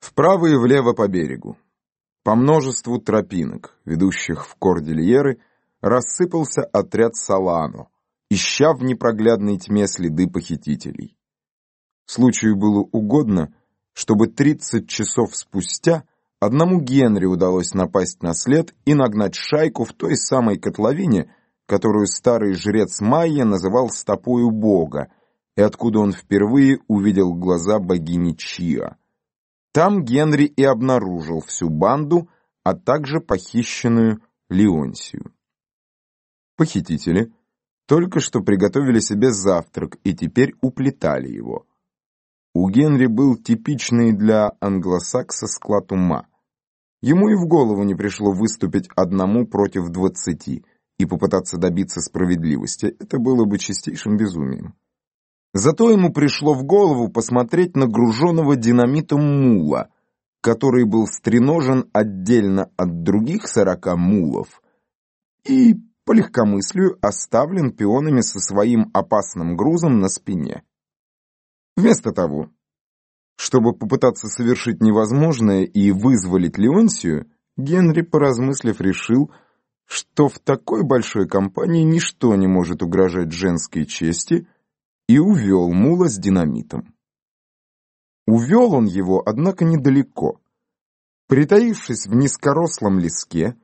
Вправо и влево по берегу. По множеству тропинок, ведущих в кордильеры, рассыпался отряд Салано, ища в непроглядной тьме следы похитителей. Случаю было угодно, чтобы 30 часов спустя одному Генри удалось напасть на след и нагнать шайку в той самой котловине, которую старый жрец Майя называл стопою бога, и откуда он впервые увидел глаза богини Чиа. Там Генри и обнаружил всю банду, а также похищенную Леонсию. Похитители только что приготовили себе завтрак и теперь уплетали его. У Генри был типичный для англосакса склад ума. Ему и в голову не пришло выступить одному против двадцати и попытаться добиться справедливости. Это было бы чистейшим безумием. Зато ему пришло в голову посмотреть на груженного динамитом мула, который был стреножен отдельно от других сорока мулов и, по легкомыслию, оставлен пионами со своим опасным грузом на спине. Вместо того, чтобы попытаться совершить невозможное и вызволить Леонсию, Генри, поразмыслив, решил, что в такой большой компании ничто не может угрожать женской чести, и увел мула с динамитом. Увел он его, однако, недалеко. Притаившись в низкорослом леске,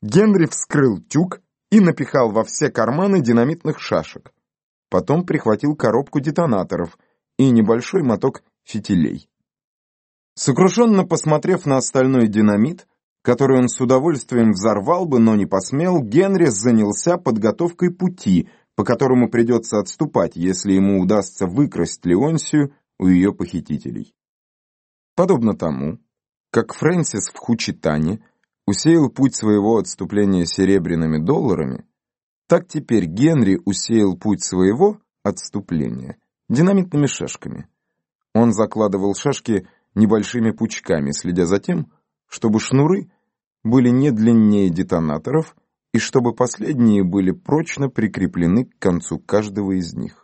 Генри вскрыл тюк и напихал во все карманы динамитных шашек. Потом прихватил коробку детонаторов и небольшой моток фитилей. Сокрушенно посмотрев на остальной динамит, который он с удовольствием взорвал бы, но не посмел, Генри занялся подготовкой пути — по которому придется отступать, если ему удастся выкрасть Леонсию у ее похитителей. Подобно тому, как Фрэнсис в Хучитане усеял путь своего отступления серебряными долларами, так теперь Генри усеял путь своего отступления динамитными шашками. Он закладывал шашки небольшими пучками, следя за тем, чтобы шнуры были не длиннее детонаторов и чтобы последние были прочно прикреплены к концу каждого из них.